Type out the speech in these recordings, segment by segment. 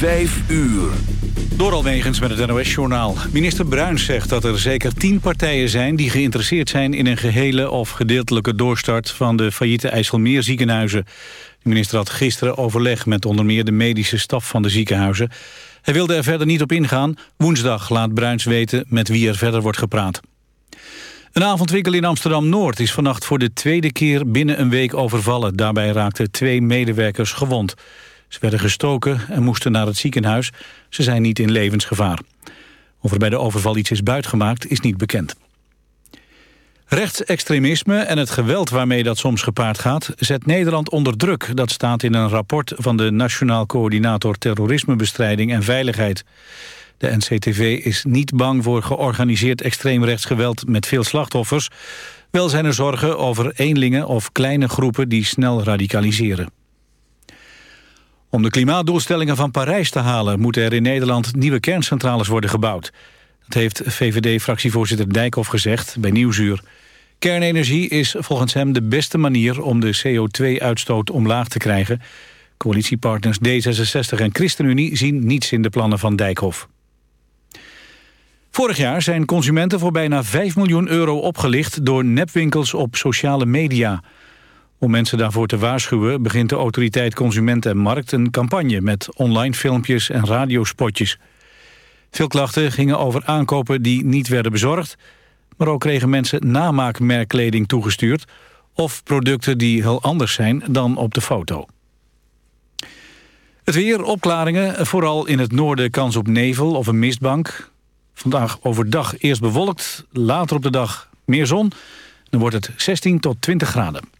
Vijf uur. Door Alwegens met het NOS-journaal. Minister Bruins zegt dat er zeker tien partijen zijn... die geïnteresseerd zijn in een gehele of gedeeltelijke doorstart... van de failliete IJsselmeer ziekenhuizen. De minister had gisteren overleg met onder meer de medische staf van de ziekenhuizen. Hij wilde er verder niet op ingaan. Woensdag laat Bruins weten met wie er verder wordt gepraat. Een avondwinkel in Amsterdam-Noord is vannacht voor de tweede keer binnen een week overvallen. Daarbij raakten twee medewerkers gewond. Ze werden gestoken en moesten naar het ziekenhuis. Ze zijn niet in levensgevaar. Of er bij de overval iets is buitgemaakt is niet bekend. Rechtsextremisme en het geweld waarmee dat soms gepaard gaat... zet Nederland onder druk. Dat staat in een rapport van de Nationaal Coördinator Terrorismebestrijding en Veiligheid. De NCTV is niet bang voor georganiseerd extreemrechtsgeweld met veel slachtoffers. Wel zijn er zorgen over eenlingen of kleine groepen die snel radicaliseren. Om de klimaatdoelstellingen van Parijs te halen... moeten er in Nederland nieuwe kerncentrales worden gebouwd. Dat heeft VVD-fractievoorzitter Dijkhoff gezegd bij Nieuwsuur. Kernenergie is volgens hem de beste manier om de CO2-uitstoot omlaag te krijgen. Coalitiepartners D66 en ChristenUnie zien niets in de plannen van Dijkhoff. Vorig jaar zijn consumenten voor bijna 5 miljoen euro opgelicht... door nepwinkels op sociale media... Om mensen daarvoor te waarschuwen begint de autoriteit Consument en Markt een campagne met online filmpjes en radiospotjes. Veel klachten gingen over aankopen die niet werden bezorgd, maar ook kregen mensen namaakmerkkleding toegestuurd of producten die heel anders zijn dan op de foto. Het weer, opklaringen, vooral in het noorden kans op nevel of een mistbank. Vandaag overdag eerst bewolkt, later op de dag meer zon. Dan wordt het 16 tot 20 graden.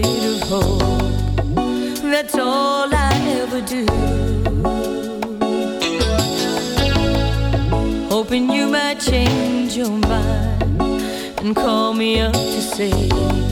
bit of hope. That's all I ever do. Hoping you might change your mind and call me up to say.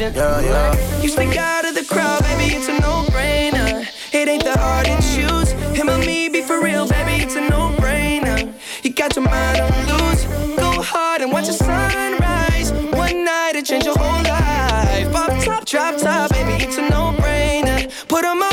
The. Yeah, yeah. You stick out of the crowd, baby, it's a no-brainer. It ain't that hard to choose. Him or me, be for real, baby, it's a no-brainer. You got your mind on loose. Go hard and watch the sunrise. One night it change your whole life. Off top, drop top, baby, it's a no-brainer. Put 'em up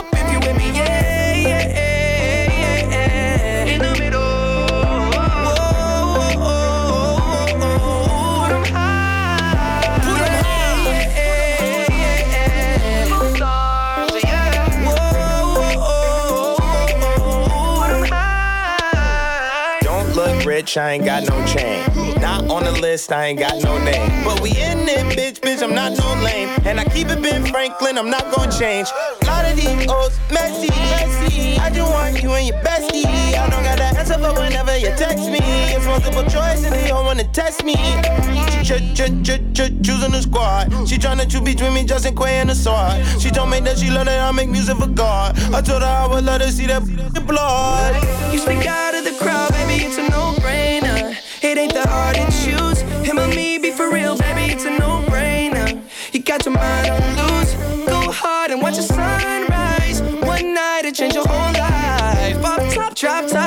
I ain't got no chain. Not on the list, I ain't got no name. But we in it, bitch, bitch, I'm not no lame. And I keep it Ben Franklin, I'm not gonna change. A lot of these old messy, messy. I just want you and your bestie. I don't got the answer for whenever you text me. It's multiple choice and they all wanna test me. Ch ch ch ch ch choosing the squad. She tryna choose between me, Justin Quavo and the sword. She told me that she love that I make music for God. I told her I would let her see that blood. You stick out of the crowd, baby, it's a no-brainer. It ain't the hard to choose. Him or me, be for real, baby, it's a no brainer. You got your mind on lose. Go hard and watch the sunrise. One night, it change your whole life. Pop top, drop top.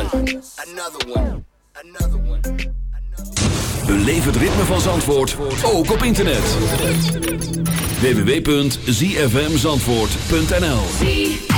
one. Another het ritme van Zandvoort, ook op internet. www.zfmzandvoort.nl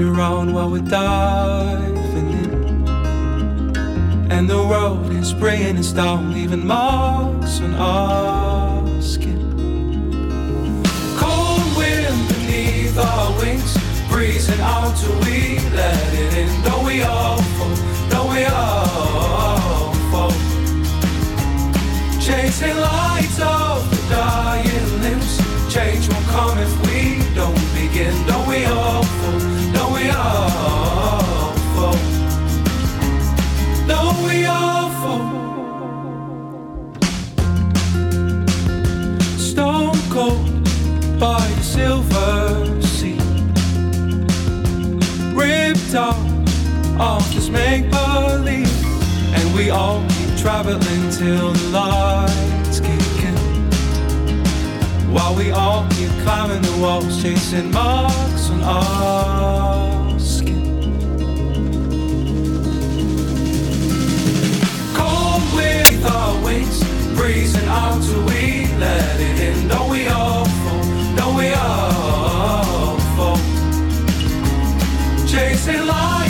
spinning around while we're diving in. And the world is bringing us down, leaving marks on our skin. Cold wind beneath our wings, breezing out till we let it in. Don't we all fall? Don't we all fall? Chasing lights of the dying limbs. Change traveling till the lights kick in. While we all keep climbing the walls, chasing marks on our skin. Cold with our wings, breezing out till we let it in. Don't we all fall? Don't we all fall? Chasing lights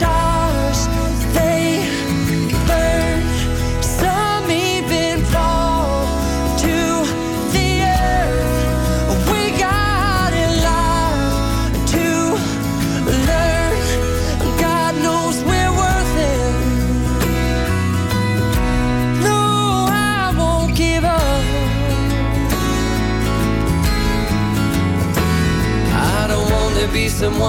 Even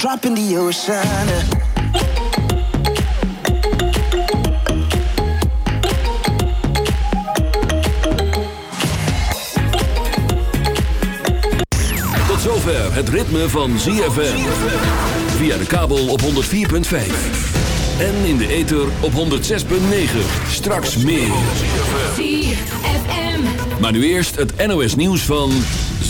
Drop in the ocean. Tot zover het ritme van ZFM. Via de kabel op 104.5. En in de ether op 106.9. Straks meer. ZFM. Maar nu eerst het NOS nieuws van...